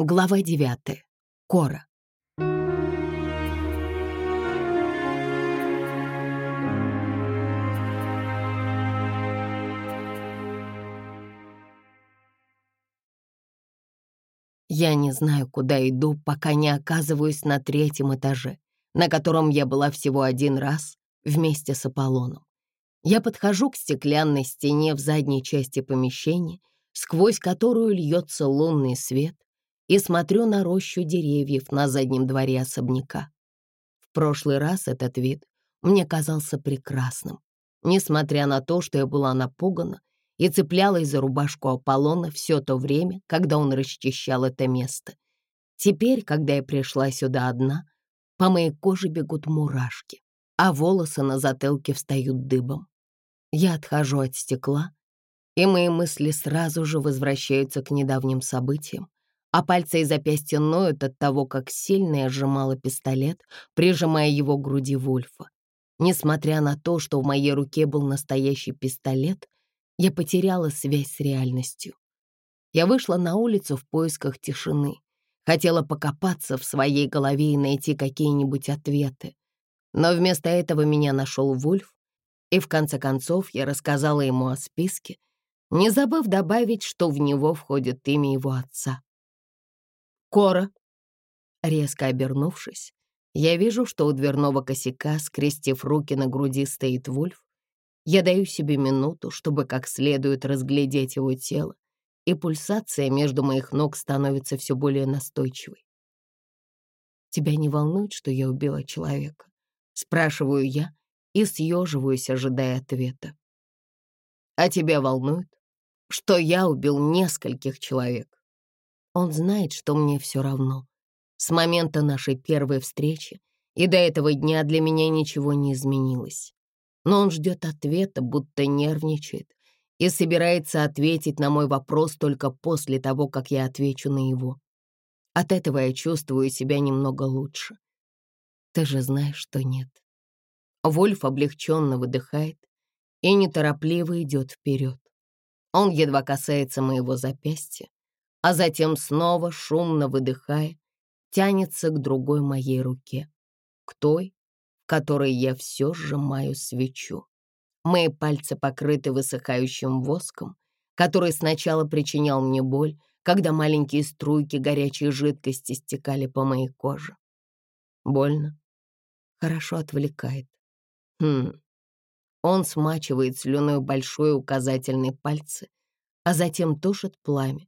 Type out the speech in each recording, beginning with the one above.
Глава девятая. Кора. Я не знаю, куда иду, пока не оказываюсь на третьем этаже, на котором я была всего один раз вместе с Аполлоном. Я подхожу к стеклянной стене в задней части помещения, сквозь которую льется лунный свет, и смотрю на рощу деревьев на заднем дворе особняка. В прошлый раз этот вид мне казался прекрасным, несмотря на то, что я была напугана и цеплялась за рубашку Аполлона все то время, когда он расчищал это место. Теперь, когда я пришла сюда одна, по моей коже бегут мурашки, а волосы на затылке встают дыбом. Я отхожу от стекла, и мои мысли сразу же возвращаются к недавним событиям, а пальцы и запястья ноют от того, как сильно я сжимала пистолет, прижимая его к груди Вульфа. Несмотря на то, что в моей руке был настоящий пистолет, я потеряла связь с реальностью. Я вышла на улицу в поисках тишины, хотела покопаться в своей голове и найти какие-нибудь ответы. Но вместо этого меня нашел Вульф, и в конце концов я рассказала ему о списке, не забыв добавить, что в него входит имя его отца. Кора. Резко обернувшись, я вижу, что у дверного косяка, скрестив руки на груди, стоит Вульф. Я даю себе минуту, чтобы как следует разглядеть его тело, и пульсация между моих ног становится все более настойчивой. «Тебя не волнует, что я убила человека?» Спрашиваю я и съеживаюсь, ожидая ответа. «А тебя волнует, что я убил нескольких человек?» Он знает, что мне все равно. С момента нашей первой встречи и до этого дня для меня ничего не изменилось. Но он ждет ответа, будто нервничает, и собирается ответить на мой вопрос только после того, как я отвечу на его. От этого я чувствую себя немного лучше. Ты же знаешь, что нет. Вольф облегченно выдыхает и неторопливо идет вперед. Он едва касается моего запястья, а затем снова, шумно выдыхая, тянется к другой моей руке, к той, которой я все сжимаю свечу. Мои пальцы покрыты высыхающим воском, который сначала причинял мне боль, когда маленькие струйки горячей жидкости стекали по моей коже. Больно. Хорошо отвлекает. Хм. Он смачивает слюной большой указательный пальцы, а затем тушит пламя,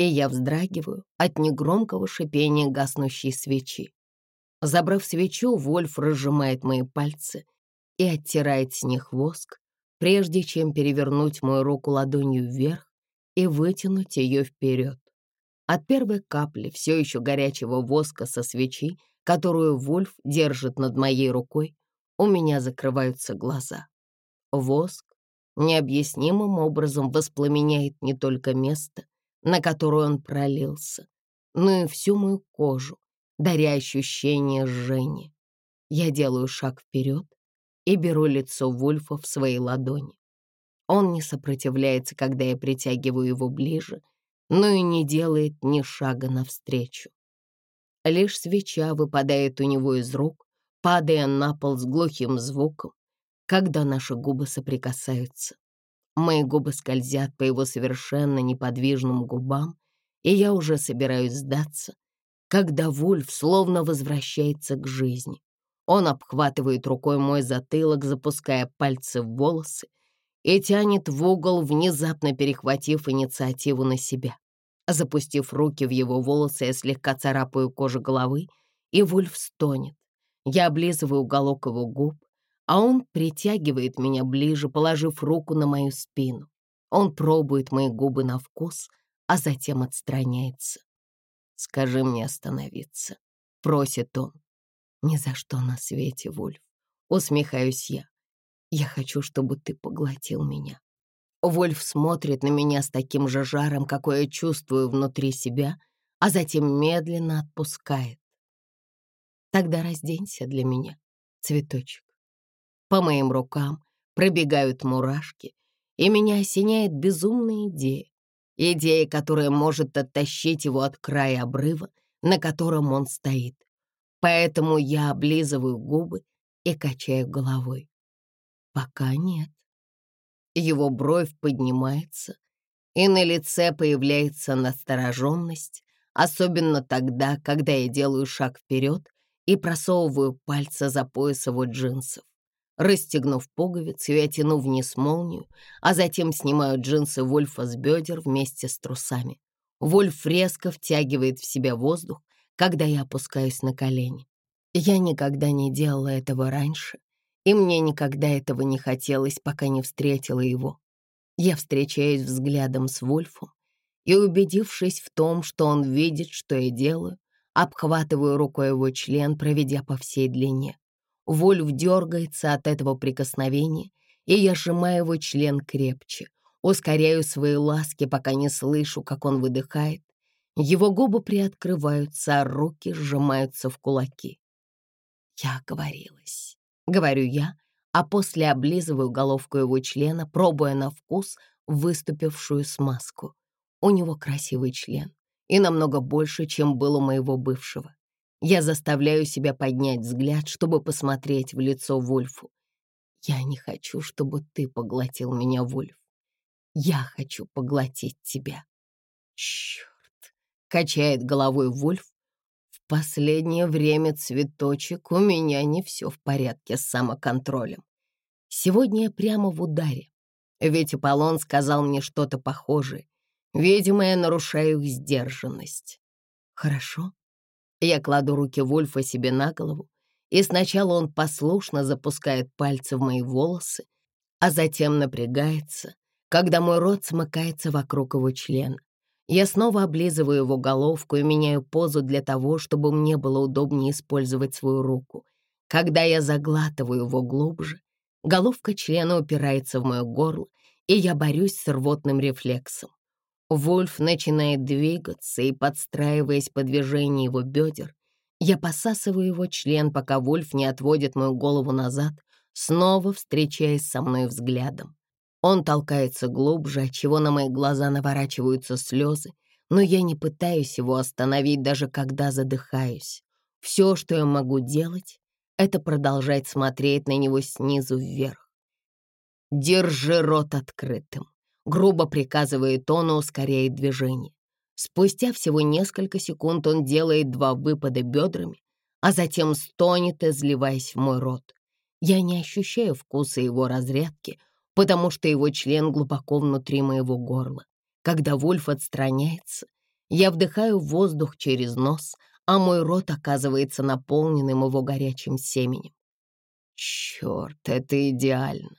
и я вздрагиваю от негромкого шипения гаснущей свечи. Забрав свечу, Вольф разжимает мои пальцы и оттирает с них воск, прежде чем перевернуть мою руку ладонью вверх и вытянуть ее вперед. От первой капли все еще горячего воска со свечи, которую Вольф держит над моей рукой, у меня закрываются глаза. Воск необъяснимым образом воспламеняет не только место, на которую он пролился, но и всю мою кожу, даря ощущение жжения. Я делаю шаг вперед и беру лицо Вульфа в свои ладони. Он не сопротивляется, когда я притягиваю его ближе, но и не делает ни шага навстречу. Лишь свеча выпадает у него из рук, падая на пол с глухим звуком, когда наши губы соприкасаются. Мои губы скользят по его совершенно неподвижным губам, и я уже собираюсь сдаться, когда Вульф словно возвращается к жизни. Он обхватывает рукой мой затылок, запуская пальцы в волосы, и тянет в угол, внезапно перехватив инициативу на себя. Запустив руки в его волосы, я слегка царапаю кожу головы, и Вульф стонет. Я облизываю уголок его губ, а он притягивает меня ближе, положив руку на мою спину. Он пробует мои губы на вкус, а затем отстраняется. «Скажи мне остановиться», — просит он. «Ни за что на свете, Вольф», — усмехаюсь я. «Я хочу, чтобы ты поглотил меня». Вольф смотрит на меня с таким же жаром, какой я чувствую внутри себя, а затем медленно отпускает. «Тогда разденься для меня, цветочек». По моим рукам пробегают мурашки, и меня осеняет безумная идея. Идея, которая может оттащить его от края обрыва, на котором он стоит. Поэтому я облизываю губы и качаю головой. Пока нет. Его бровь поднимается, и на лице появляется настороженность, особенно тогда, когда я делаю шаг вперед и просовываю пальцы за пояс его джинсов. Расстегнув пуговицу, я тяну вниз молнию, а затем снимаю джинсы Вольфа с бедер вместе с трусами. Вольф резко втягивает в себя воздух, когда я опускаюсь на колени. Я никогда не делала этого раньше, и мне никогда этого не хотелось, пока не встретила его. Я встречаюсь взглядом с Вольфом и, убедившись в том, что он видит, что я делаю, обхватываю рукой его член, проведя по всей длине. Вольф дергается от этого прикосновения, и я сжимаю его член крепче, ускоряю свои ласки, пока не слышу, как он выдыхает. Его губы приоткрываются, а руки сжимаются в кулаки. Я оговорилась. Говорю я, а после облизываю головку его члена, пробуя на вкус выступившую смазку. У него красивый член, и намного больше, чем был у моего бывшего. Я заставляю себя поднять взгляд, чтобы посмотреть в лицо Вольфу. Я не хочу, чтобы ты поглотил меня, Вольф. Я хочу поглотить тебя. Черт! Качает головой Вольф, Последнее время, цветочек, у меня не все в порядке с самоконтролем. Сегодня я прямо в ударе. Ведь Аполлон сказал мне что-то похожее. Видимо, я нарушаю их сдержанность. Хорошо. Я кладу руки Вольфа себе на голову, и сначала он послушно запускает пальцы в мои волосы, а затем напрягается, когда мой рот смыкается вокруг его члена. Я снова облизываю его головку и меняю позу для того, чтобы мне было удобнее использовать свою руку. Когда я заглатываю его глубже, головка члена упирается в мое горло, и я борюсь с рвотным рефлексом. Вольф начинает двигаться, и, подстраиваясь по движению его бедер, я посасываю его член, пока Вольф не отводит мою голову назад, снова встречаясь со мной взглядом. Он толкается глубже, отчего на мои глаза наворачиваются слезы, но я не пытаюсь его остановить, даже когда задыхаюсь. Все, что я могу делать, это продолжать смотреть на него снизу вверх. «Держи рот открытым», — грубо приказывает он и ускоряет движение. Спустя всего несколько секунд он делает два выпада бедрами, а затем стонет, изливаясь в мой рот. Я не ощущаю вкуса его разрядки — потому что его член глубоко внутри моего горла. Когда Вольф отстраняется, я вдыхаю воздух через нос, а мой рот оказывается наполненным его горячим семенем. Черт, это идеально.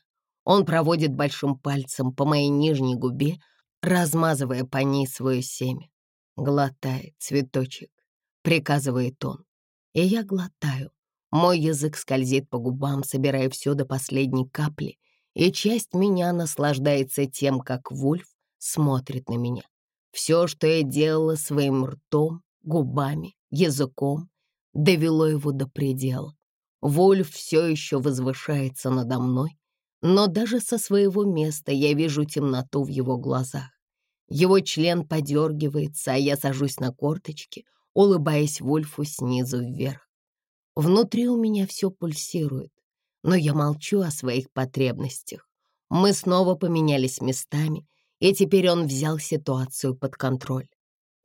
Он проводит большим пальцем по моей нижней губе, размазывая по ней свое семя. «Глотай, цветочек», — приказывает он. И я глотаю. Мой язык скользит по губам, собирая все до последней капли, и часть меня наслаждается тем, как Вульф смотрит на меня. Все, что я делала своим ртом, губами, языком, довело его до предела. Вольф все еще возвышается надо мной, но даже со своего места я вижу темноту в его глазах. Его член подергивается, а я сажусь на корточки, улыбаясь Вольфу снизу вверх. Внутри у меня все пульсирует, но я молчу о своих потребностях. Мы снова поменялись местами, и теперь он взял ситуацию под контроль.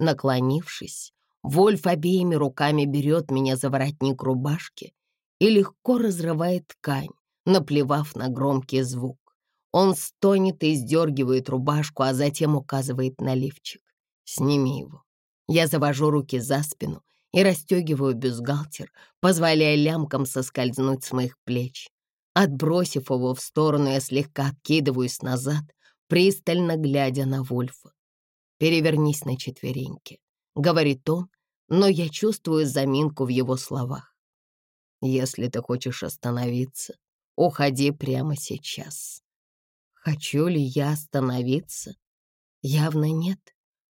Наклонившись, Вольф обеими руками берет меня за воротник рубашки и легко разрывает ткань, наплевав на громкий звук. Он стонет и сдергивает рубашку, а затем указывает на лифчик. «Сними его». Я завожу руки за спину и расстегиваю бюстгальтер, позволяя лямкам соскользнуть с моих плеч. Отбросив его в сторону, я слегка откидываюсь назад, пристально глядя на Вульфа. «Перевернись на четвереньки», — говорит он, но я чувствую заминку в его словах. «Если ты хочешь остановиться, уходи прямо сейчас». Хочу ли я остановиться? Явно нет,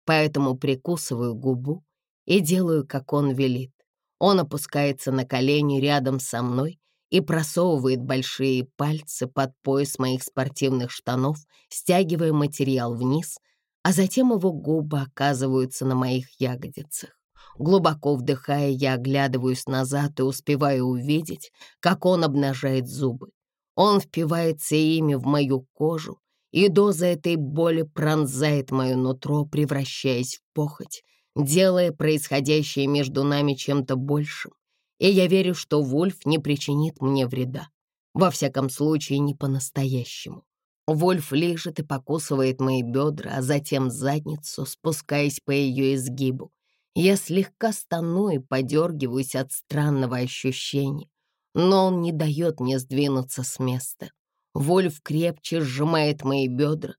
поэтому прикусываю губу и делаю, как он велит. Он опускается на колени рядом со мной и просовывает большие пальцы под пояс моих спортивных штанов, стягивая материал вниз, а затем его губы оказываются на моих ягодицах. Глубоко вдыхая, я оглядываюсь назад и успеваю увидеть, как он обнажает зубы. Он впивается ими в мою кожу, и доза этой боли пронзает мое нутро, превращаясь в похоть, делая происходящее между нами чем-то большим. И я верю, что Вольф не причинит мне вреда. Во всяком случае, не по-настоящему. Вольф лежит и покусывает мои бедра, а затем задницу, спускаясь по ее изгибу. Я слегка стану и подергиваюсь от странного ощущения, но он не дает мне сдвинуться с места. Вольф крепче сжимает мои бедра,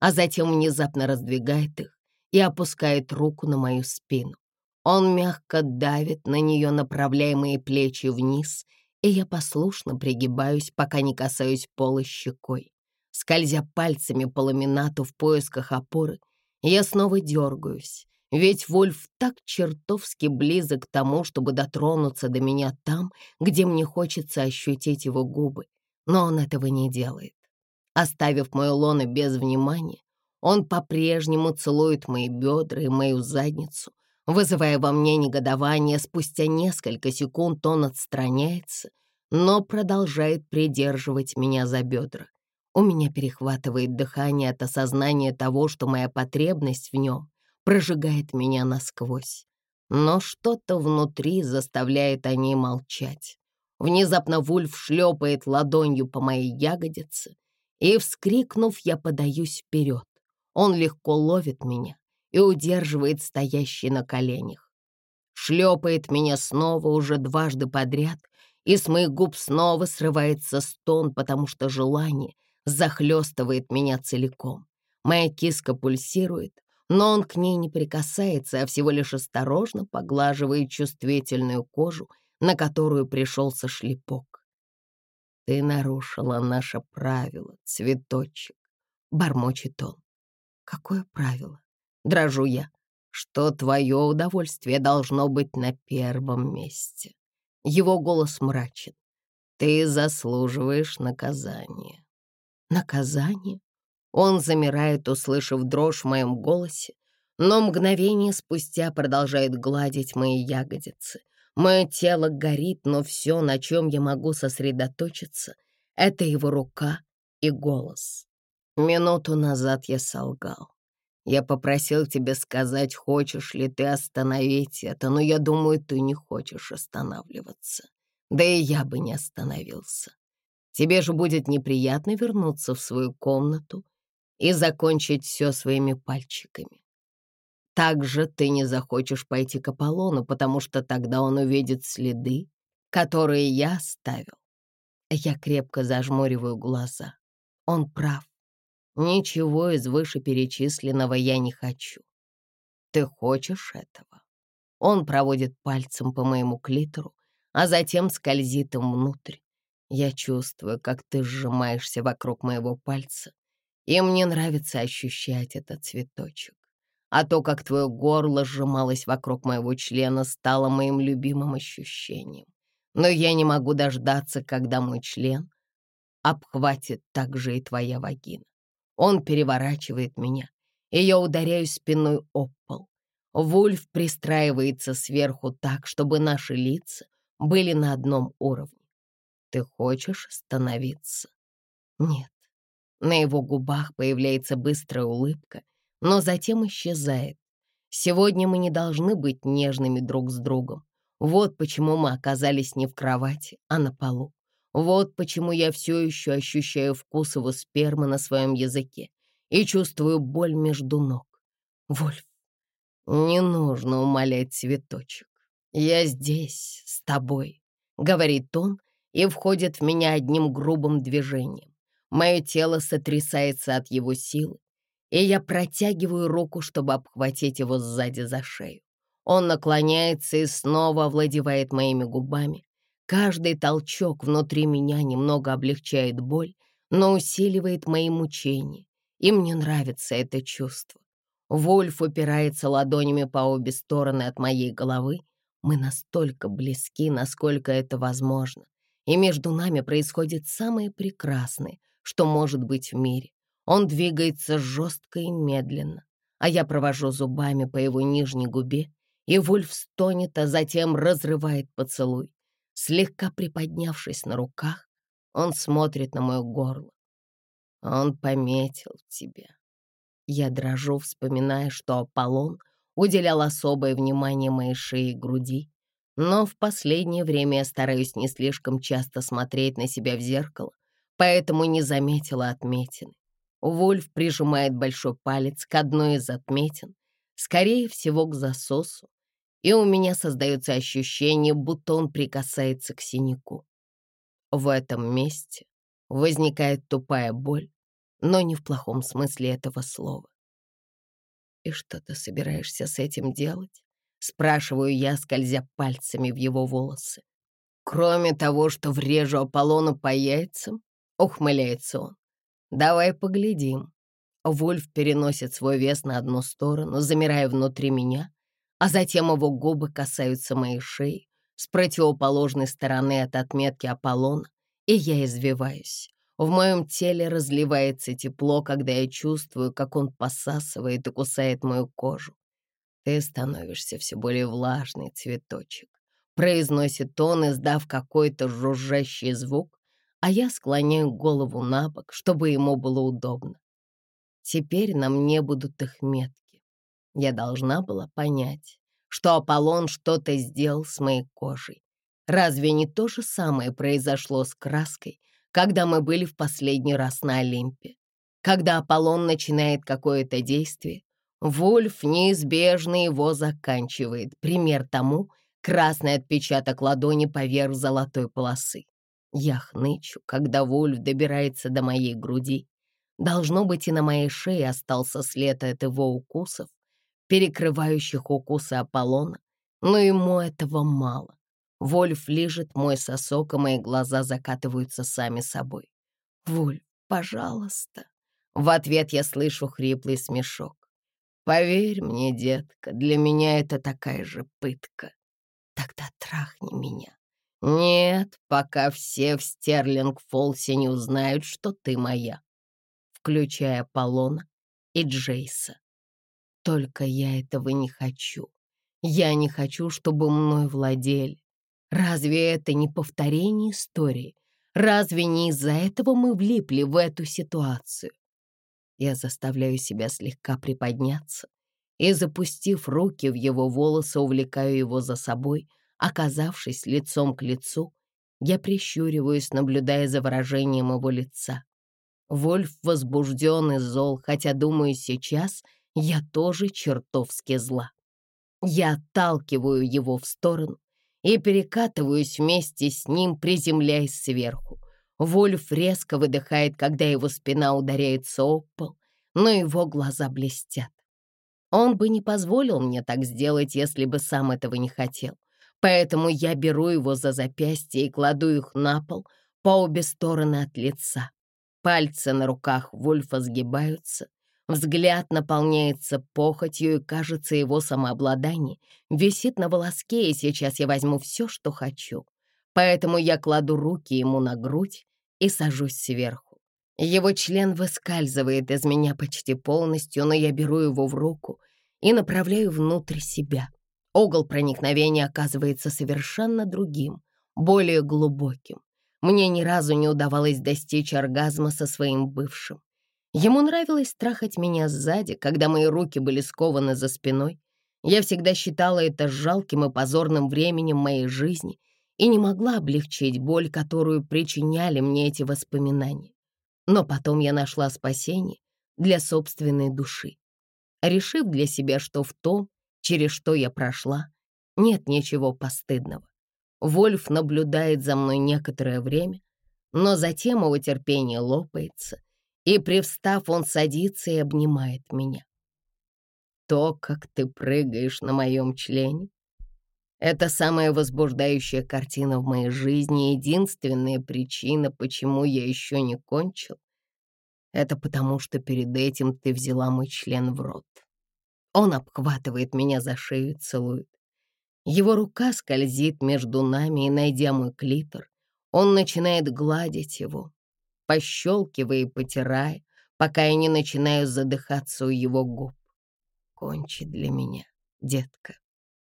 а затем внезапно раздвигает их и опускает руку на мою спину. Он мягко давит на нее, направляя мои плечи вниз, и я послушно пригибаюсь, пока не касаюсь пола щекой. Скользя пальцами по ламинату в поисках опоры, я снова дергаюсь, ведь Вольф так чертовски близок к тому, чтобы дотронуться до меня там, где мне хочется ощутить его губы, но он этого не делает. Оставив мою лоно без внимания, он по-прежнему целует мои бедра и мою задницу, вызывая во мне негодование. Спустя несколько секунд он отстраняется, но продолжает придерживать меня за бедра. У меня перехватывает дыхание от осознания того, что моя потребность в нем прожигает меня насквозь. Но что-то внутри заставляет о ней молчать. Внезапно Вульф шлепает ладонью по моей ягодице, и, вскрикнув, я подаюсь вперед. Он легко ловит меня и удерживает стоящий на коленях. Шлепает меня снова уже дважды подряд, и с моих губ снова срывается стон, потому что желание захлестывает меня целиком. Моя киска пульсирует, но он к ней не прикасается, а всего лишь осторожно поглаживает чувствительную кожу, на которую пришелся шлепок. «Ты нарушила наше правило, цветочек», — бормочет он. «Какое правило?» — дрожу я. «Что твое удовольствие должно быть на первом месте». Его голос мрачен. «Ты заслуживаешь наказания». Наказание? Он замирает, услышав дрожь в моем голосе, но мгновение спустя продолжает гладить мои ягодицы. Мое тело горит, но все, на чем я могу сосредоточиться, это его рука и голос. Минуту назад я солгал. Я попросил тебя сказать, хочешь ли ты остановить это, но я думаю, ты не хочешь останавливаться. Да и я бы не остановился. Тебе же будет неприятно вернуться в свою комнату и закончить все своими пальчиками. Также ты не захочешь пойти к Аполлону, потому что тогда он увидит следы, которые я оставил. Я крепко зажмуриваю глаза. Он прав. Ничего из вышеперечисленного я не хочу. Ты хочешь этого? Он проводит пальцем по моему клитору, а затем скользит им внутрь. Я чувствую, как ты сжимаешься вокруг моего пальца, и мне нравится ощущать этот цветочек. А то, как твое горло сжималось вокруг моего члена, стало моим любимым ощущением. Но я не могу дождаться, когда мой член обхватит также и твоя вагина. Он переворачивает меня, и я ударяю спиной об пол. Вульф пристраивается сверху так, чтобы наши лица были на одном уровне. Ты хочешь становиться? Нет. На его губах появляется быстрая улыбка, но затем исчезает. Сегодня мы не должны быть нежными друг с другом. Вот почему мы оказались не в кровати, а на полу. Вот почему я все еще ощущаю вкус его спермы на своем языке и чувствую боль между ног. Вольф, не нужно умолять цветочек. Я здесь, с тобой, — говорит он, и входит в меня одним грубым движением. Мое тело сотрясается от его силы, и я протягиваю руку, чтобы обхватить его сзади за шею. Он наклоняется и снова овладевает моими губами. Каждый толчок внутри меня немного облегчает боль, но усиливает мои мучения, и мне нравится это чувство. Вольф упирается ладонями по обе стороны от моей головы. Мы настолько близки, насколько это возможно и между нами происходит самое прекрасное, что может быть в мире. Он двигается жестко и медленно, а я провожу зубами по его нижней губе, и Вульф стонет, а затем разрывает поцелуй. Слегка приподнявшись на руках, он смотрит на мое горло. Он пометил тебя. Я дрожу, вспоминая, что Аполлон уделял особое внимание моей шее и груди, но в последнее время я стараюсь не слишком часто смотреть на себя в зеркало, поэтому не заметила отметины. Вольф прижимает большой палец к одной из отметин, скорее всего, к засосу, и у меня создается ощущение, будто он прикасается к синяку. В этом месте возникает тупая боль, но не в плохом смысле этого слова. «И что ты собираешься с этим делать?» — спрашиваю я, скользя пальцами в его волосы. «Кроме того, что врежу Аполлону по яйцам», — ухмыляется он. «Давай поглядим». Вольф переносит свой вес на одну сторону, замирая внутри меня, а затем его губы касаются моей шеи с противоположной стороны от отметки Аполлона, и я извиваюсь. В моем теле разливается тепло, когда я чувствую, как он посасывает и кусает мою кожу. Ты становишься все более влажный, цветочек. Произносит он, издав какой-то жужжащий звук, а я склоняю голову на бок, чтобы ему было удобно. Теперь на мне будут их метки. Я должна была понять, что Аполлон что-то сделал с моей кожей. Разве не то же самое произошло с краской, когда мы были в последний раз на Олимпе? Когда Аполлон начинает какое-то действие, Вольф неизбежно его заканчивает. Пример тому — красный отпечаток ладони поверх золотой полосы. Я хнычу, когда Вольф добирается до моей груди. Должно быть, и на моей шее остался след от его укусов, перекрывающих укусы Аполлона, но ему этого мало. Вольф лежит мой сосок, и мои глаза закатываются сами собой. «Вольф, пожалуйста!» В ответ я слышу хриплый смешок. «Поверь мне, детка, для меня это такая же пытка. Тогда трахни меня». «Нет, пока все в Стерлинг-Фолсе не узнают, что ты моя», включая Аполлона и Джейса. Только я этого не хочу. Я не хочу, чтобы мной владели. Разве это не повторение истории? Разве не из-за этого мы влипли в эту ситуацию? Я заставляю себя слегка приподняться и, запустив руки в его волосы, увлекаю его за собой. Оказавшись лицом к лицу, я прищуриваюсь, наблюдая за выражением его лица. Вольф возбужден и зол, хотя, думаю, сейчас — я тоже чертовски зла. Я отталкиваю его в сторону и перекатываюсь вместе с ним, приземляясь сверху. Вольф резко выдыхает, когда его спина ударяется об пол, но его глаза блестят. Он бы не позволил мне так сделать, если бы сам этого не хотел. Поэтому я беру его за запястье и кладу их на пол по обе стороны от лица. Пальцы на руках Вольфа сгибаются, Взгляд наполняется похотью, и, кажется, его самообладание висит на волоске, и сейчас я возьму все, что хочу. Поэтому я кладу руки ему на грудь и сажусь сверху. Его член выскальзывает из меня почти полностью, но я беру его в руку и направляю внутрь себя. Угол проникновения оказывается совершенно другим, более глубоким. Мне ни разу не удавалось достичь оргазма со своим бывшим. Ему нравилось трахать меня сзади, когда мои руки были скованы за спиной. Я всегда считала это жалким и позорным временем моей жизни и не могла облегчить боль, которую причиняли мне эти воспоминания. Но потом я нашла спасение для собственной души, решив для себя, что в том, через что я прошла, нет ничего постыдного. Вольф наблюдает за мной некоторое время, но затем его терпение лопается — и, привстав, он садится и обнимает меня. То, как ты прыгаешь на моем члене, это самая возбуждающая картина в моей жизни, единственная причина, почему я еще не кончил. Это потому, что перед этим ты взяла мой член в рот. Он обхватывает меня за шею и целует. Его рука скользит между нами, и, найдя мой клитор, он начинает гладить его, пощелкивая и потирая, пока я не начинаю задыхаться у его губ. кончить для меня, детка.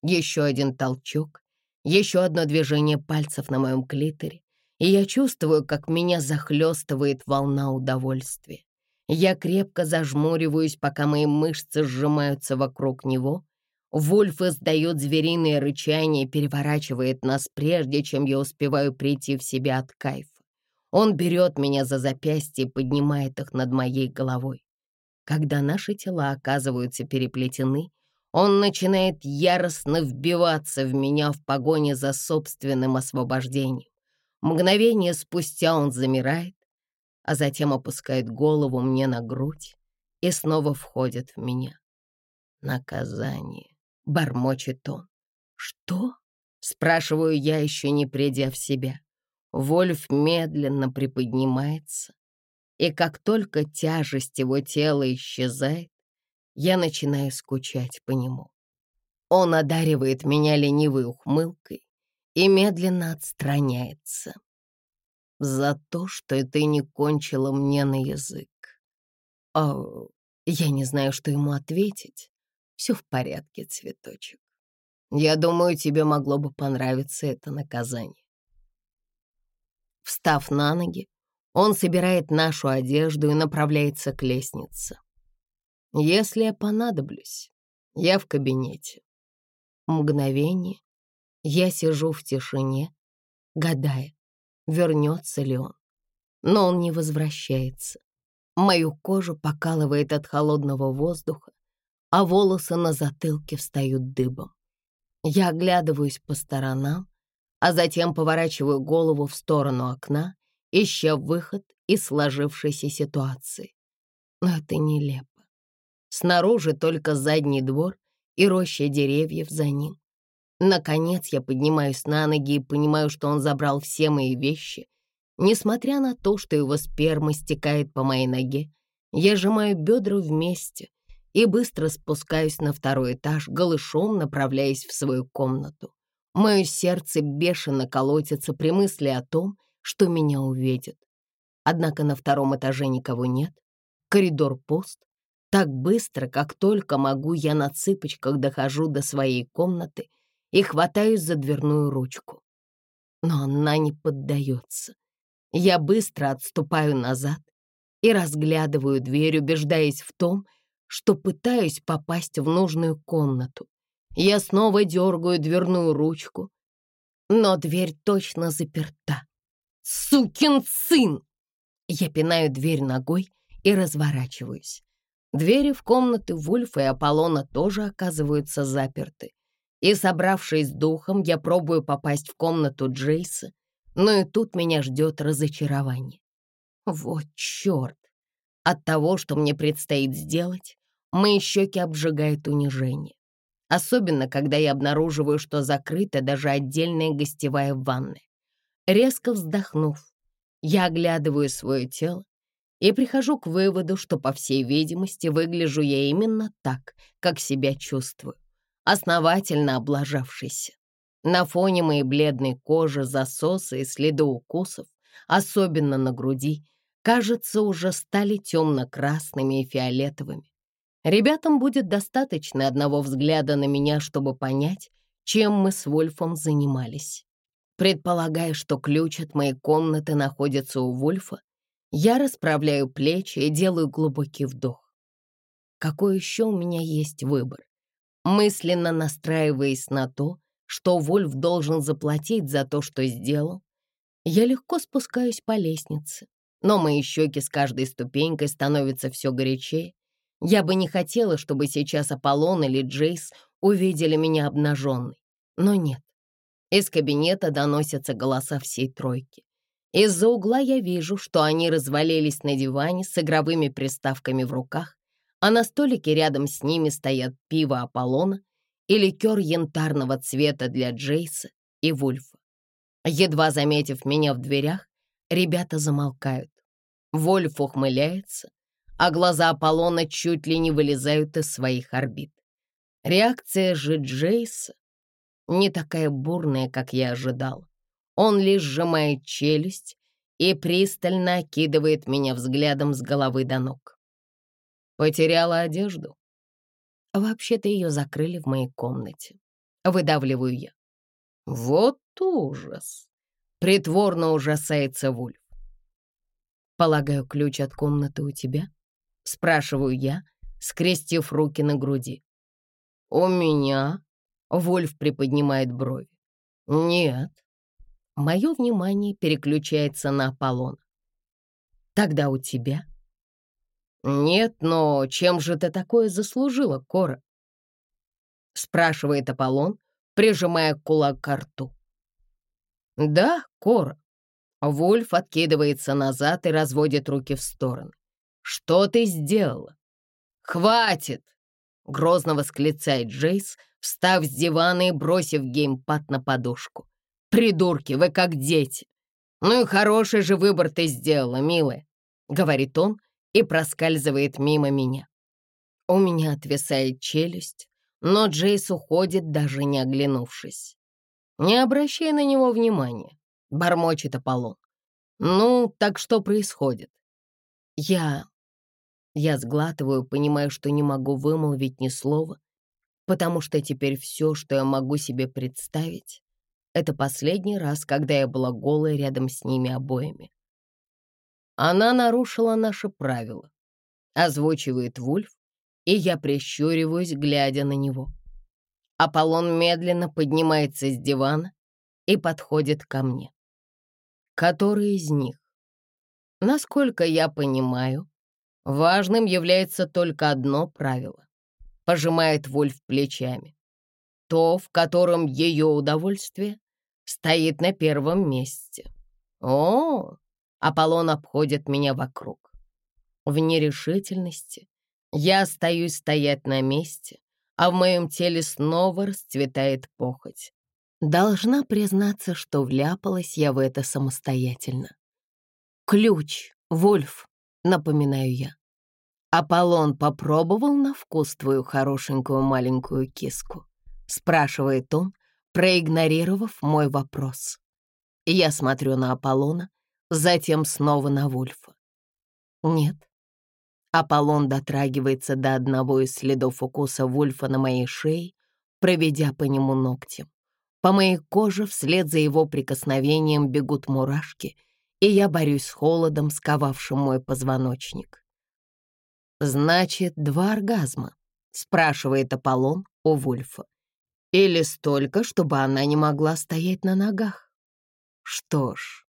Еще один толчок, еще одно движение пальцев на моем клиторе, и я чувствую, как меня захлестывает волна удовольствия. Я крепко зажмуриваюсь, пока мои мышцы сжимаются вокруг него. Вульф издает звериное рычание и переворачивает нас, прежде чем я успеваю прийти в себя от кайфа. Он берет меня за запястье и поднимает их над моей головой. Когда наши тела оказываются переплетены, он начинает яростно вбиваться в меня в погоне за собственным освобождением. Мгновение спустя он замирает, а затем опускает голову мне на грудь и снова входит в меня. Наказание, бормочет он. Что? Спрашиваю я, еще не придя в себя. Вольф медленно приподнимается, и как только тяжесть его тела исчезает, я начинаю скучать по нему. Он одаривает меня ленивой ухмылкой и медленно отстраняется. За то, что ты не кончила мне на язык. А я не знаю, что ему ответить. Все в порядке, цветочек. Я думаю, тебе могло бы понравиться это наказание. Встав на ноги, он собирает нашу одежду и направляется к лестнице. Если я понадоблюсь, я в кабинете. Мгновение я сижу в тишине, гадая, вернется ли он. Но он не возвращается. Мою кожу покалывает от холодного воздуха, а волосы на затылке встают дыбом. Я оглядываюсь по сторонам, а затем поворачиваю голову в сторону окна ища выход из сложившейся ситуации. Но это нелепо. Снаружи только задний двор и роща деревьев за ним. Наконец я поднимаюсь на ноги и понимаю, что он забрал все мои вещи. Несмотря на то, что его сперма стекает по моей ноге, я сжимаю бедра вместе и быстро спускаюсь на второй этаж, голышом направляясь в свою комнату. Мое сердце бешено колотится при мысли о том, что меня увидят. Однако на втором этаже никого нет, коридор пуст. Так быстро, как только могу, я на цыпочках дохожу до своей комнаты и хватаюсь за дверную ручку. Но она не поддается. Я быстро отступаю назад и разглядываю дверь, убеждаясь в том, что пытаюсь попасть в нужную комнату. Я снова дергаю дверную ручку, но дверь точно заперта. «Сукин сын!» Я пинаю дверь ногой и разворачиваюсь. Двери в комнаты Вульфа и Аполлона тоже оказываются заперты. И, собравшись духом, я пробую попасть в комнату Джейса, но и тут меня ждет разочарование. Вот черт! От того, что мне предстоит сделать, мои щеки обжигает унижение. Особенно, когда я обнаруживаю, что закрыта даже отдельная гостевая ванная. Резко вздохнув, я оглядываю свое тело и прихожу к выводу, что, по всей видимости, выгляжу я именно так, как себя чувствую, основательно облажавшийся. На фоне моей бледной кожи, засосы и следы укусов, особенно на груди, кажется, уже стали темно-красными и фиолетовыми. Ребятам будет достаточно одного взгляда на меня, чтобы понять, чем мы с Вольфом занимались. Предполагая, что ключ от моей комнаты находится у Вульфа, я расправляю плечи и делаю глубокий вдох. Какой еще у меня есть выбор? Мысленно настраиваясь на то, что Вольф должен заплатить за то, что сделал, я легко спускаюсь по лестнице, но мои щеки с каждой ступенькой становятся все горячее. Я бы не хотела, чтобы сейчас Аполлон или Джейс увидели меня обнаженной, но нет. Из кабинета доносятся голоса всей тройки. Из-за угла я вижу, что они развалились на диване с игровыми приставками в руках, а на столике рядом с ними стоят пиво Аполлона и ликер янтарного цвета для Джейса и Вульфа. Едва заметив меня в дверях, ребята замолкают. Вольф ухмыляется, а глаза Аполлона чуть ли не вылезают из своих орбит. Реакция же Джейса не такая бурная, как я ожидал. Он лишь сжимает челюсть и пристально окидывает меня взглядом с головы до ног. Потеряла одежду. Вообще-то ее закрыли в моей комнате. Выдавливаю я. Вот ужас! Притворно ужасается Вульф. Полагаю, ключ от комнаты у тебя? Спрашиваю я, скрестив руки на груди. У меня? Вольф приподнимает брови. Нет. Мое внимание переключается на Аполлон. Тогда у тебя? Нет, но чем же ты такое заслужила, Кора? Спрашивает Аполлон, прижимая кулак к рту. Да, Кора. Вульф откидывается назад и разводит руки в стороны. Что ты сделала? Хватит! Грозно восклицает Джейс, встав с дивана и бросив геймпад на подушку. «Придурки, вы как дети!» «Ну и хороший же выбор ты сделала, милая», — говорит он и проскальзывает мимо меня. У меня отвисает челюсть, но Джейс уходит, даже не оглянувшись. «Не обращай на него внимания», — бормочет Аполлон. «Ну, так что происходит?» «Я...» Я сглатываю, понимаю, что не могу вымолвить ни слова, потому что теперь все, что я могу себе представить, это последний раз, когда я была голой рядом с ними обоими. Она нарушила наши правила, озвучивает Вульф, и я прищуриваюсь, глядя на него. Аполлон медленно поднимается с дивана и подходит ко мне. Который из них? Насколько я понимаю, важным является только одно правило — пожимает Вольф плечами. То, в котором ее удовольствие стоит на первом месте. О, Аполлон обходит меня вокруг. В нерешительности я остаюсь стоять на месте, а в моем теле снова расцветает похоть. Должна признаться, что вляпалась я в это самостоятельно. «Ключ, Вольф», — напоминаю я. «Аполлон попробовал на вкус твою хорошенькую маленькую киску?» — спрашивает он, проигнорировав мой вопрос. Я смотрю на Аполлона, затем снова на Вольфа. «Нет, Аполлон дотрагивается до одного из следов укуса Вульфа на моей шее, проведя по нему ногтем. По моей коже вслед за его прикосновением бегут мурашки, и я борюсь с холодом, сковавшим мой позвоночник. «Значит, два оргазма?» — спрашивает Аполлон у Вульфа. «Или столько, чтобы она не могла стоять на ногах?» «Что ж,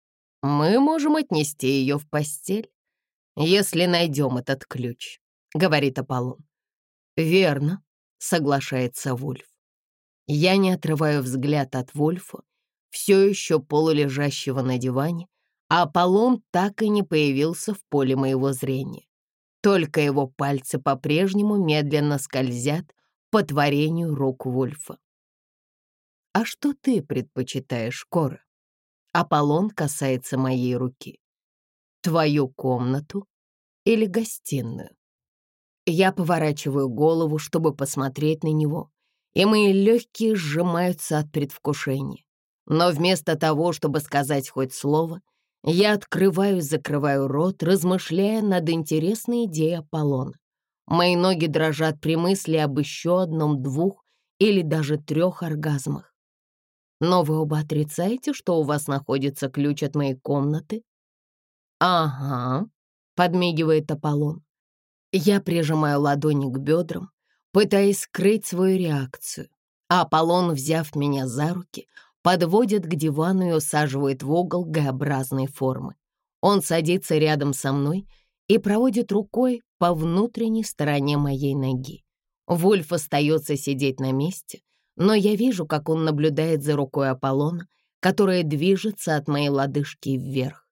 мы можем отнести ее в постель если найдем этот ключ», — говорит Аполлон. «Верно», — соглашается Вульф. Я не отрываю взгляд от Вульфа, все еще полулежащего на диване, а Аполлон так и не появился в поле моего зрения. Только его пальцы по-прежнему медленно скользят по творению рук Вульфа. «А что ты предпочитаешь, Кора?» Аполлон касается моей руки твою комнату или гостиную. Я поворачиваю голову, чтобы посмотреть на него, и мои легкие сжимаются от предвкушения. Но вместо того, чтобы сказать хоть слово, я открываю и закрываю рот, размышляя над интересной идеей Аполлона. Мои ноги дрожат при мысли об еще одном, двух или даже трех оргазмах. Но вы оба отрицаете, что у вас находится ключ от моей комнаты «Ага», — подмигивает Аполлон. Я прижимаю ладони к бедрам, пытаясь скрыть свою реакцию, а Аполлон, взяв меня за руки, подводит к дивану и усаживает в угол Г-образной формы. Он садится рядом со мной и проводит рукой по внутренней стороне моей ноги. Вульф остается сидеть на месте, но я вижу, как он наблюдает за рукой Аполлона, которая движется от моей лодыжки вверх.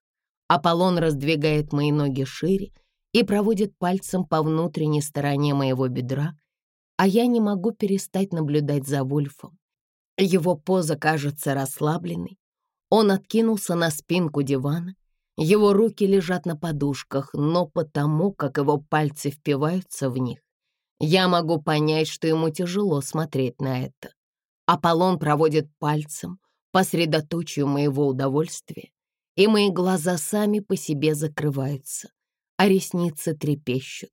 Аполлон раздвигает мои ноги шире и проводит пальцем по внутренней стороне моего бедра, а я не могу перестать наблюдать за Вульфом. Его поза кажется расслабленной. Он откинулся на спинку дивана, его руки лежат на подушках, но потому, как его пальцы впиваются в них, я могу понять, что ему тяжело смотреть на это. Аполлон проводит пальцем по средоточию моего удовольствия, и мои глаза сами по себе закрываются, а ресницы трепещут.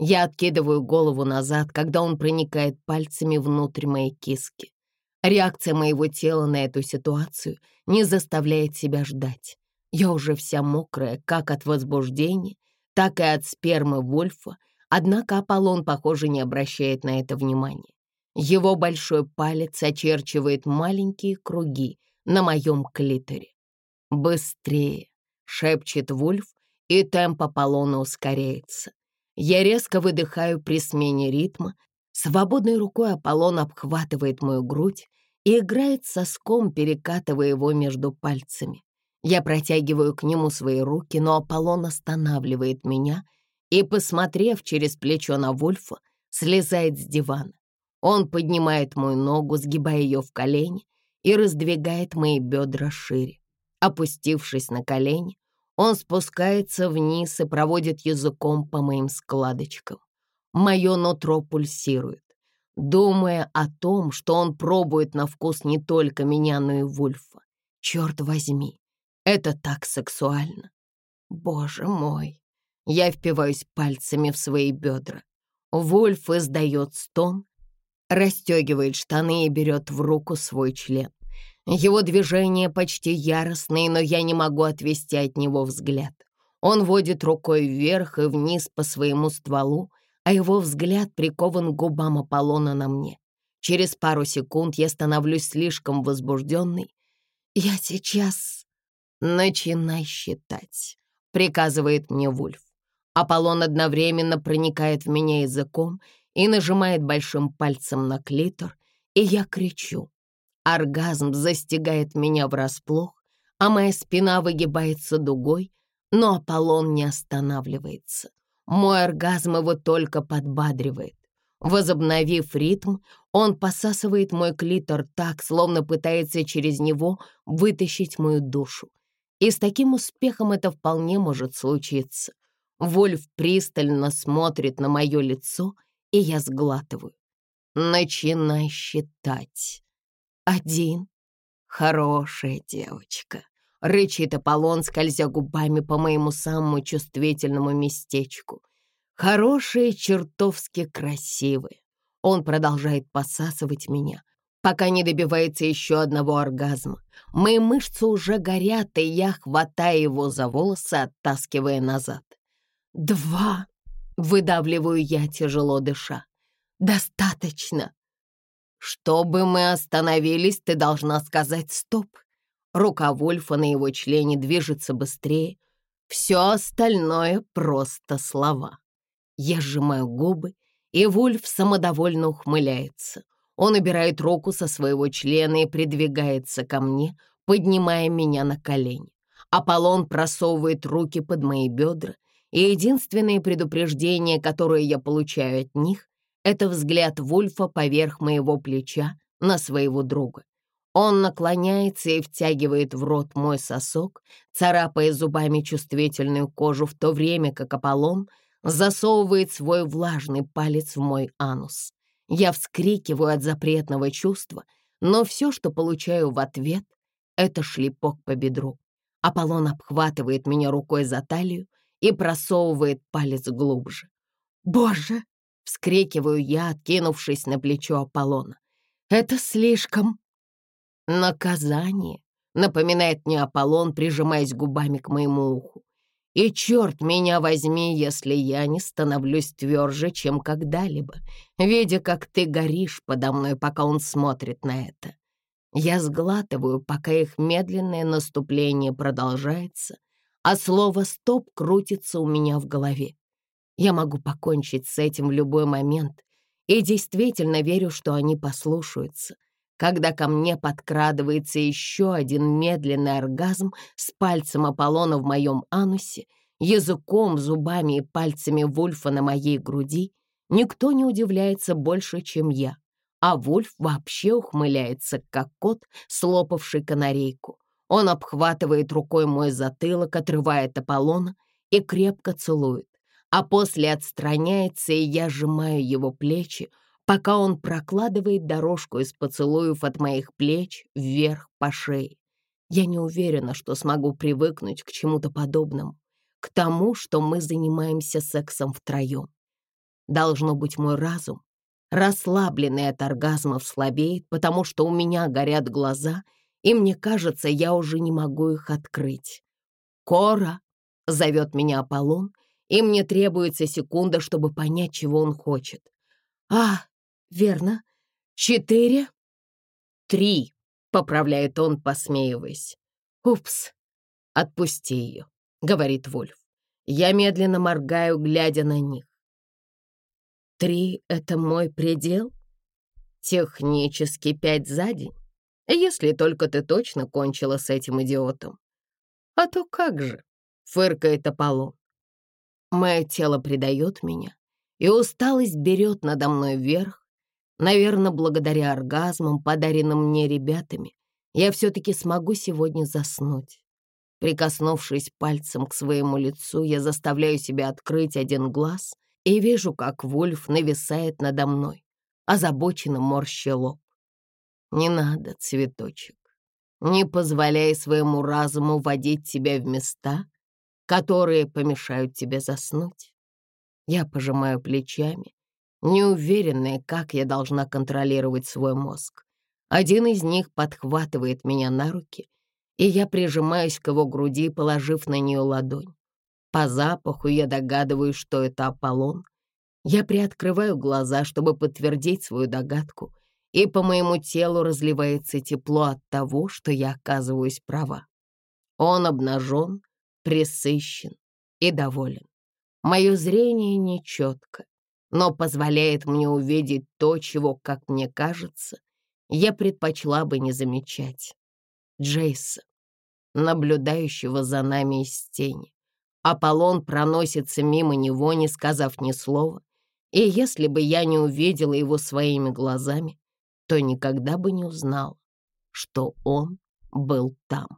Я откидываю голову назад, когда он проникает пальцами внутрь моей киски. Реакция моего тела на эту ситуацию не заставляет себя ждать. Я уже вся мокрая, как от возбуждения, так и от спермы Вольфа, однако Аполлон, похоже, не обращает на это внимания. Его большой палец очерчивает маленькие круги на моем клиторе. «Быстрее!» — шепчет Вульф, и темп Аполлона ускоряется. Я резко выдыхаю при смене ритма. Свободной рукой Аполлон обхватывает мою грудь и играет соском, перекатывая его между пальцами. Я протягиваю к нему свои руки, но Аполлон останавливает меня и, посмотрев через плечо на Вульфа, слезает с дивана. Он поднимает мою ногу, сгибая ее в колени, и раздвигает мои бедра шире. Опустившись на колени, он спускается вниз и проводит языком по моим складочкам. Мое нутро пульсирует, думая о том, что он пробует на вкус не только меня, но и Вульфа. Черт возьми, это так сексуально. Боже мой. Я впиваюсь пальцами в свои бедра. Вульф издает стон, расстегивает штаны и берет в руку свой член. Его движения почти яростные, но я не могу отвести от него взгляд. Он водит рукой вверх и вниз по своему стволу, а его взгляд прикован к губам Аполлона на мне. Через пару секунд я становлюсь слишком возбужденной. «Я сейчас...» «Начинай считать», — приказывает мне Вульф. Аполлон одновременно проникает в меня языком и нажимает большим пальцем на клитор, и я кричу. Оргазм застигает меня врасплох, а моя спина выгибается дугой, но Аполлон не останавливается. Мой оргазм его только подбадривает. Возобновив ритм, он посасывает мой клитор так, словно пытается через него вытащить мою душу. И с таким успехом это вполне может случиться. Вольф пристально смотрит на мое лицо — и я сглатываю. Начинай считать. Один. Хорошая девочка. Рычит Аполлон, скользя губами по моему самому чувствительному местечку. Хорошая, чертовски красивая. Он продолжает посасывать меня, пока не добивается еще одного оргазма. Мои мышцы уже горят, и я хватаю его за волосы, оттаскивая назад. Два. Выдавливаю я, тяжело дыша. «Достаточно!» «Чтобы мы остановились, ты должна сказать «стоп». Рука Вольфа на его члене движется быстрее. Все остальное — просто слова. Я сжимаю губы, и Вольф самодовольно ухмыляется. Он убирает руку со своего члена и придвигается ко мне, поднимая меня на колени. Аполлон просовывает руки под мои бедра и единственное предупреждение, которое я получаю от них, это взгляд Вульфа поверх моего плеча на своего друга. Он наклоняется и втягивает в рот мой сосок, царапая зубами чувствительную кожу, в то время как Аполлон засовывает свой влажный палец в мой анус. Я вскрикиваю от запретного чувства, но все, что получаю в ответ, это шлепок по бедру. Аполлон обхватывает меня рукой за талию, и просовывает палец глубже. «Боже!» — вскрикиваю я, откинувшись на плечо Аполлона. «Это слишком...» «Наказание!» — напоминает мне Аполлон, прижимаясь губами к моему уху. «И черт меня возьми, если я не становлюсь тверже, чем когда-либо, видя, как ты горишь подо мной, пока он смотрит на это. Я сглатываю, пока их медленное наступление продолжается, а слово «стоп» крутится у меня в голове. Я могу покончить с этим в любой момент и действительно верю, что они послушаются. Когда ко мне подкрадывается еще один медленный оргазм с пальцем Аполлона в моем анусе, языком, зубами и пальцами Вульфа на моей груди, никто не удивляется больше, чем я. А Вульф вообще ухмыляется, как кот, слопавший канарейку. Он обхватывает рукой мой затылок, отрывает Аполлона и крепко целует, а после отстраняется, и я сжимаю его плечи, пока он прокладывает дорожку из поцелуев от моих плеч вверх по шее. Я не уверена, что смогу привыкнуть к чему-то подобному, к тому, что мы занимаемся сексом втроем. Должно быть, мой разум, расслабленный от оргазмов, слабеет, потому что у меня горят глаза, и мне кажется, я уже не могу их открыть. «Кора!» — зовет меня Аполлон, и мне требуется секунда, чтобы понять, чего он хочет. «А, верно. Четыре?» «Три», — поправляет он, посмеиваясь. «Упс, отпусти ее», — говорит Вольф. Я медленно моргаю, глядя на них. «Три — это мой предел?» «Технически пять за день, если только ты точно кончила с этим идиотом. А то как же?» — фыркает Аполлон. Мое тело предает меня, и усталость берет надо мной вверх. Наверное, благодаря оргазмам, подаренным мне ребятами, я все-таки смогу сегодня заснуть. Прикоснувшись пальцем к своему лицу, я заставляю себя открыть один глаз и вижу, как Вульф нависает надо мной, озабоченно морща лоб. Не надо, цветочек. Не позволяй своему разуму водить тебя в места, которые помешают тебе заснуть. Я пожимаю плечами, неуверенная, как я должна контролировать свой мозг. Один из них подхватывает меня на руки и я прижимаюсь к его груди, положив на нее ладонь. По запаху я догадываюсь, что это Аполлон. Я приоткрываю глаза, чтобы подтвердить свою догадку, и по моему телу разливается тепло от того, что я оказываюсь права. Он обнажен, пресыщен и доволен. Мое зрение нечетко, но позволяет мне увидеть то, чего, как мне кажется, я предпочла бы не замечать. Джейса, наблюдающего за нами из тени. Аполлон проносится мимо него, не сказав ни слова, и если бы я не увидела его своими глазами, то никогда бы не узнал, что он был там.